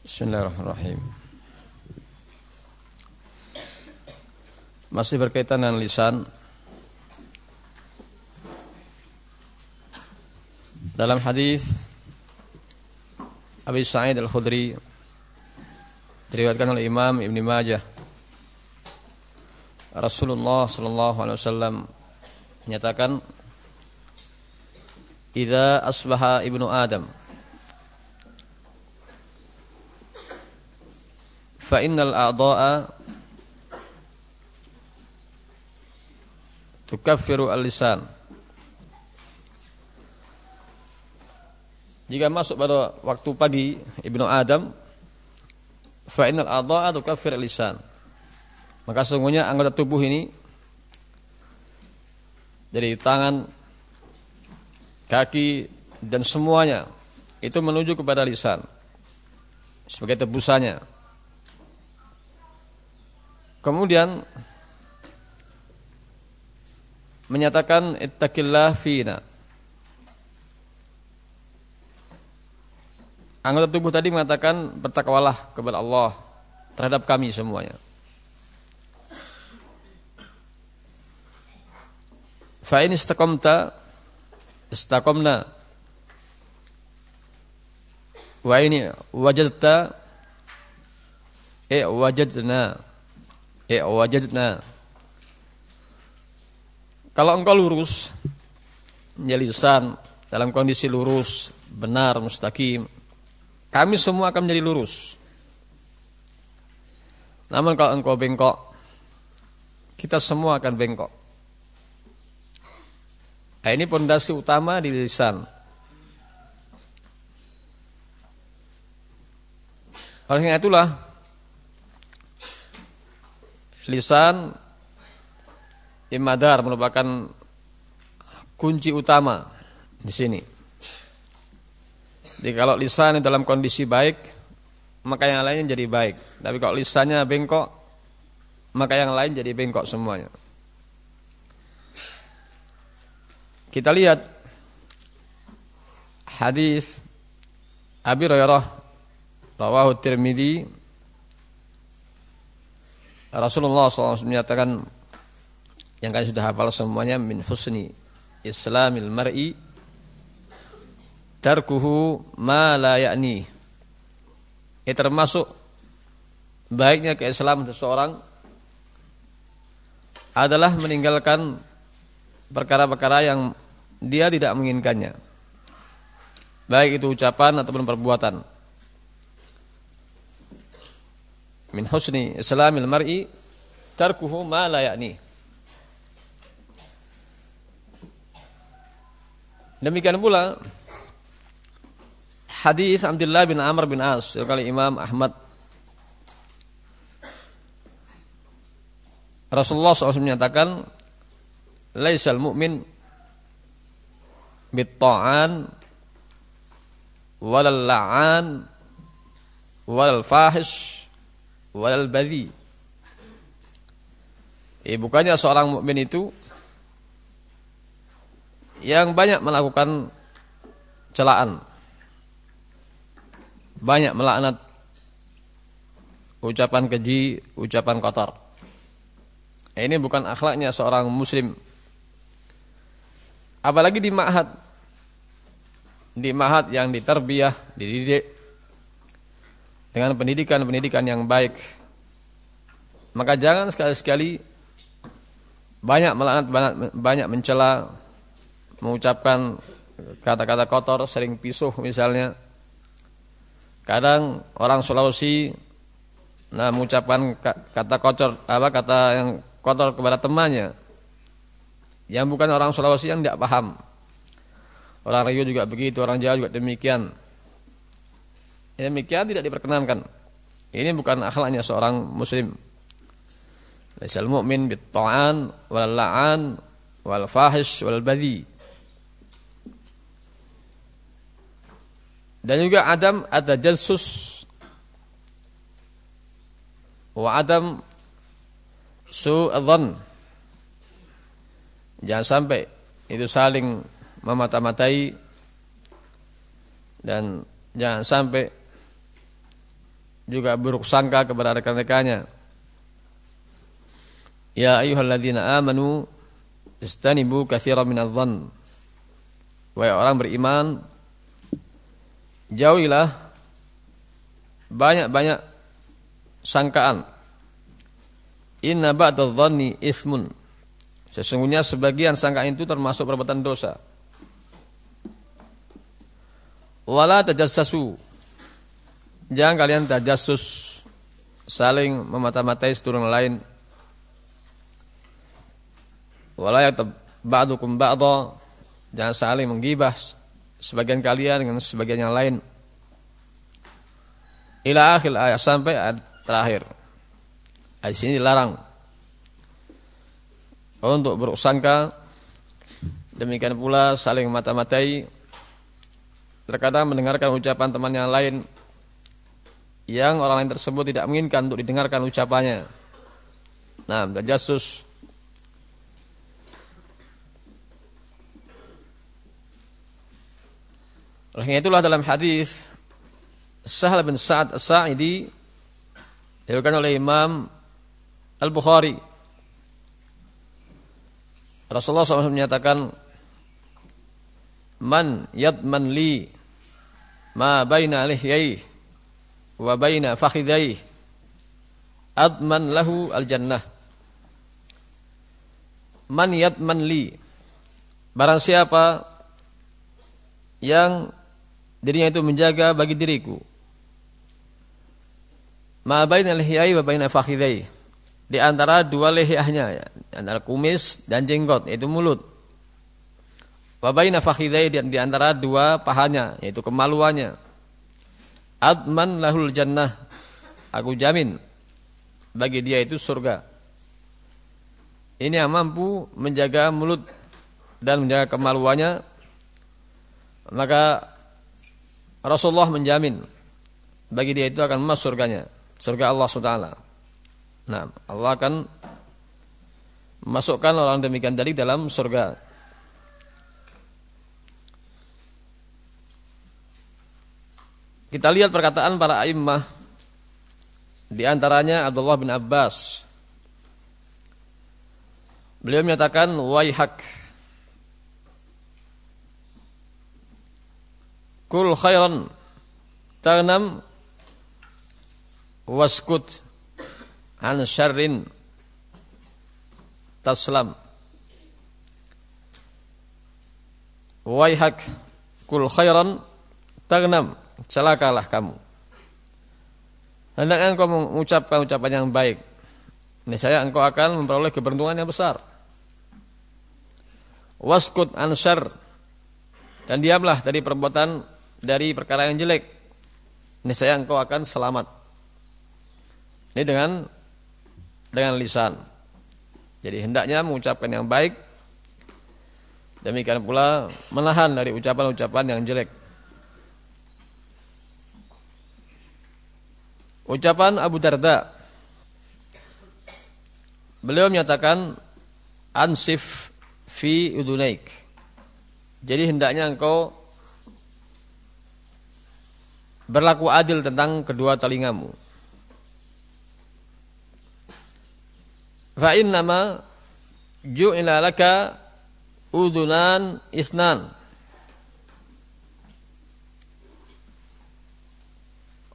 Bismillahirrahmanirrahim. Masih berkaitan dengan lisan. Dalam hadis Abi Sa'id Al-Khudri diriwayatkan oleh Imam Ibn Majah Rasulullah sallallahu alaihi wasallam menyatakan Idza asbaha ibnu Adam fa innal a'dha'a tukaffiru al-lisan Jika masuk pada waktu pagi Ibnu Adam fa innal a'dha'a tukaffir al-lisan maka sesungguhnya anggota tubuh ini dari tangan kaki dan semuanya itu menuju kepada lisan sebagai tebusannya Kemudian menyatakan ittaqillah fina. Anggota tubuh tadi mengatakan bertakwalah kepada Allah terhadap kami semuanya. Fa in istaqamta istaqamna. Wa ini wajadta eh wajadna Ya wajadna. Kalau engkau lurus, lisan dalam kondisi lurus, benar, mustaqim, kami semua akan menjadi lurus. Namun kalau engkau bengkok, kita semua akan bengkok. Nah, ini pondasi utama di lisan. Oleh itulah lisan imadar merupakan kunci utama di sini. Jadi kalau lisan dalam kondisi baik, maka yang lainnya jadi baik. Tapi kalau lisannya bengkok, maka yang lain jadi bengkok semuanya. Kita lihat hadis Abi Hurairah rawahu Tirmidzi Rasulullah SAW menyatakan yang kalian sudah hafal semuanya min husni islamil mar'i tarkuhu ma la ya'ni. Ini termasuk baiknya keislaman seseorang adalah meninggalkan perkara-perkara yang dia tidak menginginkannya. Baik itu ucapan ataupun perbuatan. Min husni islamil mar'i tarkuhu ma la ya'ni. Demikian pula hadis Abdullah bin Amr bin As kali Imam Ahmad Rasulullah SAW menyatakan laisal mu'min bit-ta'an walal la'an walal fahish wal badhi. Eh, bukannya seorang mukmin itu yang banyak melakukan celaan, banyak melaknat, ucapan keji, ucapan kotor. Eh, ini bukan akhlaknya seorang muslim. Apalagi di ma'had. Di ma'had yang diterbiah, dididik dengan pendidikan-pendidikan yang baik. Maka jangan sekali-sekali banyak melaknat, banyak mencela, mengucapkan kata-kata kotor, sering pisuh misalnya. Kadang orang Sulawesi nah mengucapkan kata kotor apa kata yang kotor kepada temannya yang bukan orang Sulawesi yang tidak paham. Orang Rio juga begitu, orang Jawa juga demikian. Ya, demikian tidak diperkenankan. Ini bukan akhlaknya seorang muslim. Laisal mu'min bit ta'an wal la'an wal fahish wal badhi. Dan juga Adam ada jalsus wa Adam su'adhan. Jangan sampai itu saling memata-matai dan jangan sampai juga buruk sangka kepada rekan-rekannya. Ya ayyuhalladzina amanu istanibu katsiran minadh-dhann. Wahai orang beriman, jauhilah banyak-banyak sangkaan. Inna ba'dadh-dhanni ismun. Sesungguhnya sebagian sangkaan itu termasuk perbuatan dosa. Wala tajassasu. Jangan kalian tajassus saling memata-matai seturun lain. Wala yatab ba'dukum ba'dha. Jangan saling menggibah sebagian kalian dengan sebagian yang lain. Ila akhir ayat sampai ayat terakhir. Ayat sini dilarang untuk beruksangka demikian pula saling mata-matai terkadang mendengarkan ucapan teman yang lain yang orang lain tersebut tidak menginginkan untuk didengarkan ucapannya. Nah terjasus oleh itulah dalam hadis Sahal bin Sa'ad As-Sa'idi diriwayatkan oleh Imam Al-Bukhari. Rasulullah SAW menyatakan Man yadman li ma baina lihyai wa baina fakhidai adman lahu al-jannah Man yadman li Barang siapa yang dirinya itu menjaga bagi diriku ma baina lihyai wa baina fakhidai di antara dua lehihnya ya, antara kumis dan jenggot yaitu mulut. Wabaina fakhidai di antara dua pahanya yaitu kemaluannya. Adman lahul jannah. Aku jamin bagi dia itu surga. Ini yang mampu menjaga mulut dan menjaga kemaluannya maka Rasulullah menjamin bagi dia itu akan masuk surganya, surga Allah Subhanahu Nah, Allah akan masukkan orang demikian tadi dalam surga. Kita lihat perkataan para a'immah. Di antaranya Abdullah bin Abbas. Beliau menyatakan waihak Kul khairan tanam waskut an syarrin taslam. Waihak kul khairan tagnam celakalah kamu hendaknya engkau mengucapkan ucapan yang baik ini saya engkau akan memperoleh keberuntungan yang besar waskut syar dan diamlah dari perbuatan dari perkara yang jelek ini saya engkau akan selamat ini dengan dengan lisan. Jadi hendaknya mengucapkan yang baik. Demikian pula menahan dari ucapan-ucapan yang jelek. Ucapan Abu Darda. Beliau menyatakan ansif fi udunaik. Jadi hendaknya engkau berlaku adil tentang kedua telingamu. fa innama ju'ila laka udhunan isnan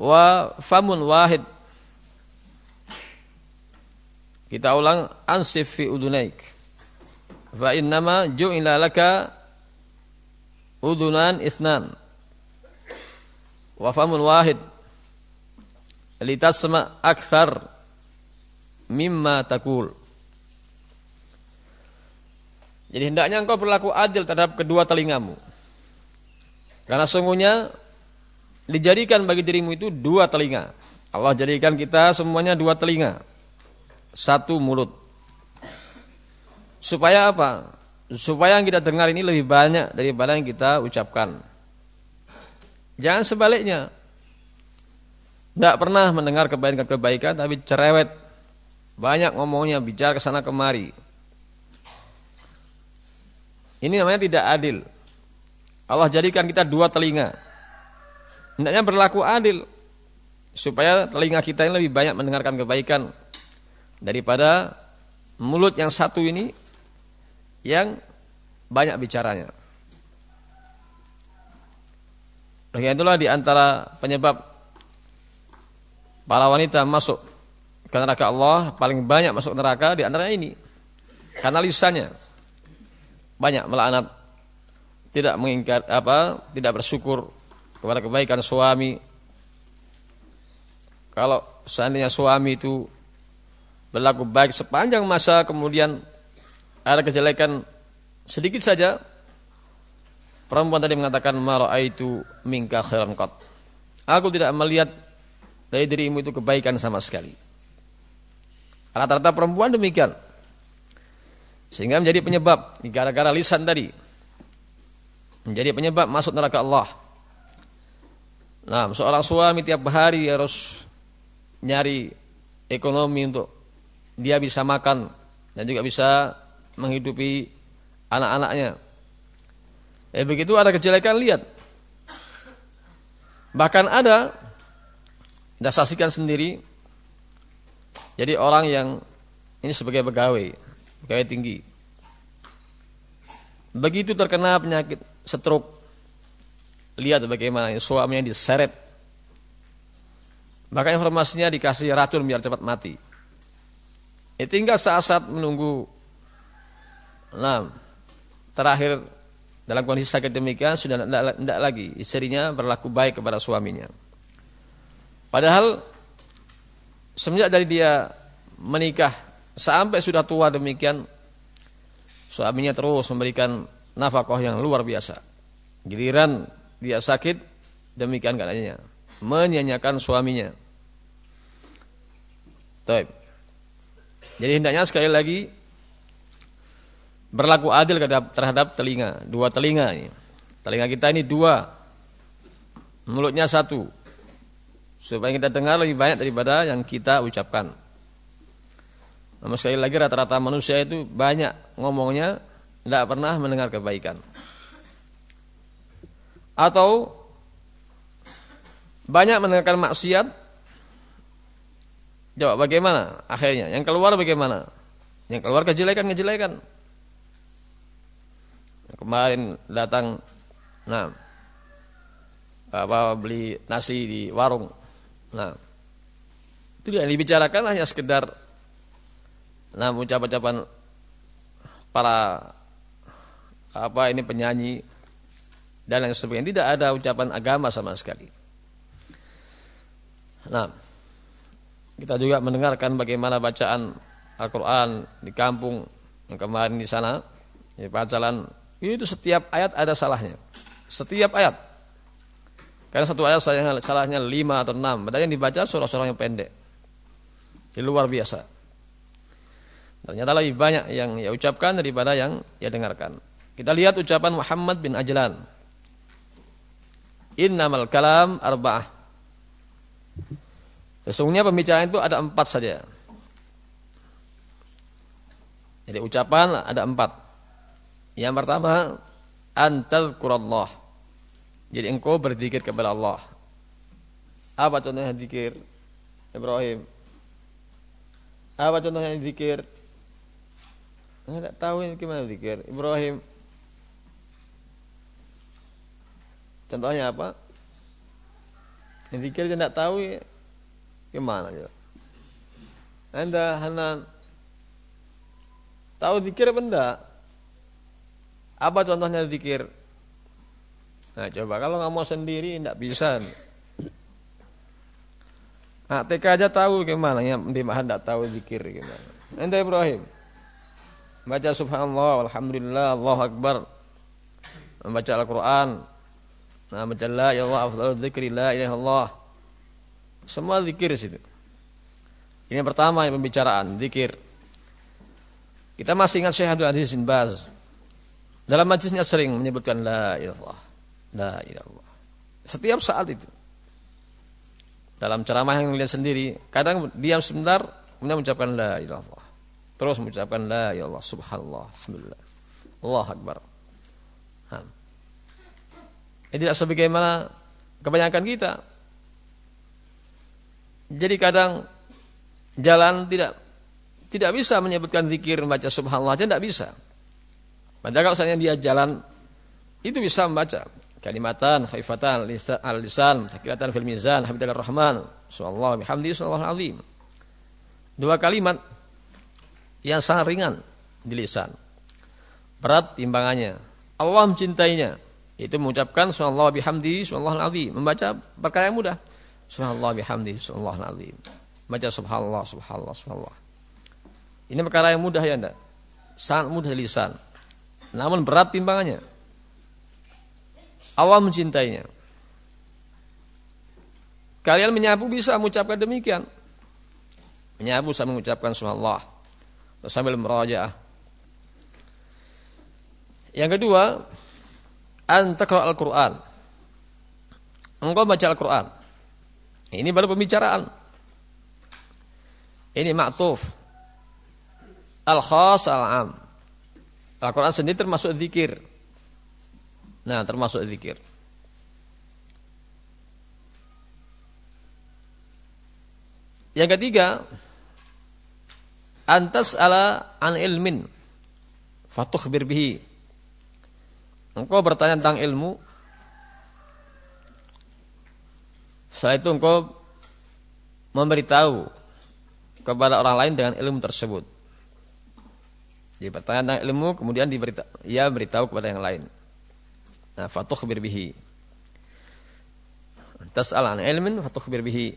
wa famun wahid kita ulang ansif fi udunaik fa innama ju'ila laka udhunan isnan wa famun wahid litasma akthar mimma takul. Jadi hendaknya engkau berlaku adil terhadap kedua telingamu. Karena sungguhnya dijadikan bagi dirimu itu dua telinga. Allah jadikan kita semuanya dua telinga. Satu mulut. Supaya apa? Supaya yang kita dengar ini lebih banyak daripada yang kita ucapkan. Jangan sebaliknya. Tidak pernah mendengar kebaikan-kebaikan tapi cerewet banyak ngomongnya, bicara ke sana kemari. Ini namanya tidak adil. Allah jadikan kita dua telinga. Hendaknya berlaku adil. supaya telinga kita ini lebih banyak mendengarkan kebaikan daripada mulut yang satu ini yang banyak bicaranya. Oleh itulah di antara penyebab para wanita masuk ke neraka Allah paling banyak masuk neraka di antaranya ini. Karena lisannya banyak melaknat, tidak mengingkar apa, tidak bersyukur kepada kebaikan suami. Kalau seandainya suami itu berlaku baik sepanjang masa kemudian ada kejelekan sedikit saja Perempuan tadi mengatakan itu minka khairan qat. Aku tidak melihat dari dirimu itu kebaikan sama sekali. Rata-rata perempuan demikian. Sehingga menjadi penyebab gara-gara lisan tadi. Menjadi penyebab masuk neraka Allah. Nah, seorang suami tiap hari harus nyari ekonomi untuk dia bisa makan dan juga bisa menghidupi anak-anaknya. Eh begitu ada kejelekan lihat. Bahkan ada Anda saksikan sendiri jadi orang yang ini sebagai pegawai, pegawai tinggi. Begitu terkena penyakit stroke, lihat bagaimana suaminya diseret. Bahkan informasinya dikasih racun biar cepat mati. Ya, tinggal saat-saat menunggu. Nah, terakhir dalam kondisi sakit demikian sudah tidak lagi istrinya berlaku baik kepada suaminya. Padahal semenjak dari dia menikah sampai sudah tua demikian suaminya terus memberikan nafkah yang luar biasa. Giliran dia sakit demikian keadaannya, menyanyikan suaminya. Taib. Jadi hendaknya sekali lagi berlaku adil terhadap telinga, dua telinga ini. Telinga kita ini dua, mulutnya satu. Supaya kita dengar lebih banyak daripada yang kita ucapkan. Namun sekali lagi rata-rata manusia itu banyak ngomongnya, tidak pernah mendengar kebaikan. Atau banyak mendengarkan maksiat, jawab bagaimana akhirnya? Yang keluar bagaimana? Yang keluar kejelekan-kejelekan. Kemarin datang nah apa beli nasi di warung. Nah, itu yang dibicarakan hanya sekedar nah ucapan-ucapan para apa ini penyanyi dan yang sebagainya tidak ada ucapan agama sama sekali. Nah, kita juga mendengarkan bagaimana bacaan Al-Quran di kampung yang kemarin di sana, di Pacalan itu setiap ayat ada salahnya. Setiap ayat. Karena satu ayat salahnya, salahnya lima atau enam. Padahal yang dibaca surah-surah yang pendek. Ini luar biasa. Ternyata lebih banyak yang ia ucapkan daripada yang ia dengarkan. Kita lihat ucapan Muhammad bin Ajlan. Innamal kalam arba'ah. Sesungguhnya pembicaraan itu ada empat saja. Jadi ucapan ada empat. Yang pertama, antazkurallah. Jadi engkau berzikir kepada Allah. Apa contohnya zikir? Ibrahim. Apa contohnya zikir? Enggak tahu ini gimana zikir. Ibrahim. Contohnya apa? Yang zikir tidak tahu ya. Gimana ya? Anda Hanan tahu zikir enggak? Apa contohnya zikir? Nah coba kalau nggak mau sendiri tidak bisa. Nah TK aja tahu gimana ya di mahan tidak tahu zikir gimana. Anda Ibrahim baca subhanallah alhamdulillah Allah akbar membaca Al-Quran nah baca la ya Allah afdal zikri la ilaha Allah semua zikir situ ini yang pertama yang pembicaraan zikir kita masih ingat Syekh Abdul Aziz bin Baz dalam majlisnya sering menyebutkan la ilallah, la ilallah. Setiap saat itu. Dalam ceramah yang melihat sendiri, kadang diam sebentar, kemudian mengucapkan la ilallah. Terus mengucapkan la ilallah, subhanallah, alhamdulillah. Allah akbar. Nah. Ini tidak sebagaimana kebanyakan kita. Jadi kadang jalan tidak tidak bisa menyebutkan zikir membaca subhanallah aja tidak bisa. Padahal kalau misalnya dia jalan itu bisa membaca kalimatan khaifatan al lisan takilatan fil mizan hamdalillah rahman subhanallah bihamdi subhanallah azim. Dua kalimat yang sangat ringan di lisan. Berat timbangannya. Allah mencintainya. Itu mengucapkan subhanallah bihamdi subhanallah azim. Membaca perkara yang mudah. Subhanallah bihamdi subhanallah azim. Baca subhanallah subhanallah subhanallah. Ini perkara yang mudah ya enggak? Sangat mudah lisan. Namun berat timbangannya. Allah mencintainya. Kalian menyapu bisa mengucapkan demikian. Menyapu sambil mengucapkan subhanallah. Sambil merajaah. Yang kedua, antakra al-Quran. Engkau baca Al-Quran. Ini baru pembicaraan. Ini maktuf al-khas al-am. Al-Quran sendiri termasuk zikir. Nah, termasuk zikir. Yang ketiga, antas ala an ilmin fatuh birbihi. Engkau bertanya tentang ilmu. Setelah itu engkau memberitahu kepada orang lain dengan ilmu tersebut. Jadi bertanya tentang ilmu kemudian diberita, ia beritahu kepada yang lain. Nah, fatuh birbihi. Tas'al an ilmin fatuh birbihi.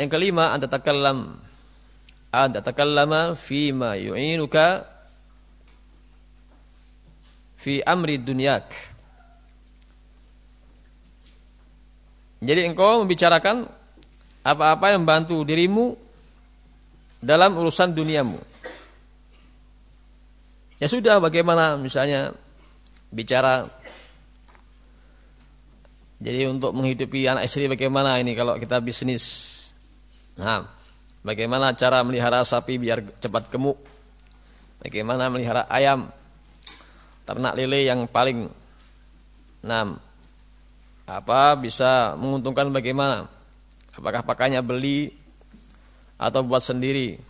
Yang kelima, anta takallam anta takallama fi ma yu'inuka fi amri dunyak. Jadi engkau membicarakan apa-apa yang membantu dirimu dalam urusan duniamu. Ya sudah bagaimana misalnya bicara jadi untuk menghidupi anak istri bagaimana ini kalau kita bisnis. Nah, bagaimana cara melihara sapi biar cepat gemuk? Bagaimana melihara ayam? Ternak lele yang paling enam apa bisa menguntungkan bagaimana? Apakah pakainya beli atau buat sendiri?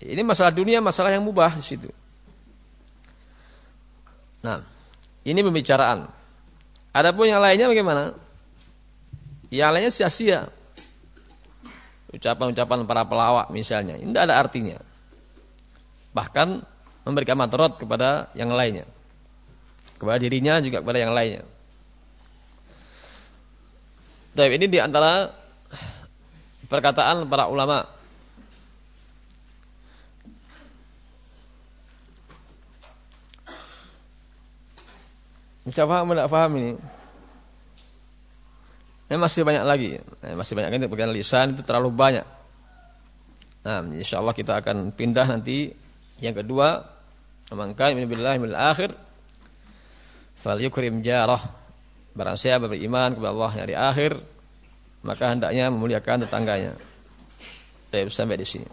Ini masalah dunia, masalah yang mubah di situ. Nah, ini pembicaraan. Adapun yang lainnya bagaimana? Yang lainnya sia-sia. Ucapan-ucapan para pelawak misalnya, tidak ada artinya. Bahkan memberikan matrot kepada yang lainnya. Kepada dirinya juga kepada yang lainnya. Tapi ini di antara perkataan para ulama Bisa paham tidak paham ini? Ini masih banyak lagi. Masih banyak lagi bagian lisan itu terlalu banyak. Nah, insya Allah kita akan pindah nanti yang kedua. Maka min akhir fal yukrim jarah. Barang siapa beriman kepada Allah di akhir, maka hendaknya memuliakan tetangganya. Baik, sampai di sini.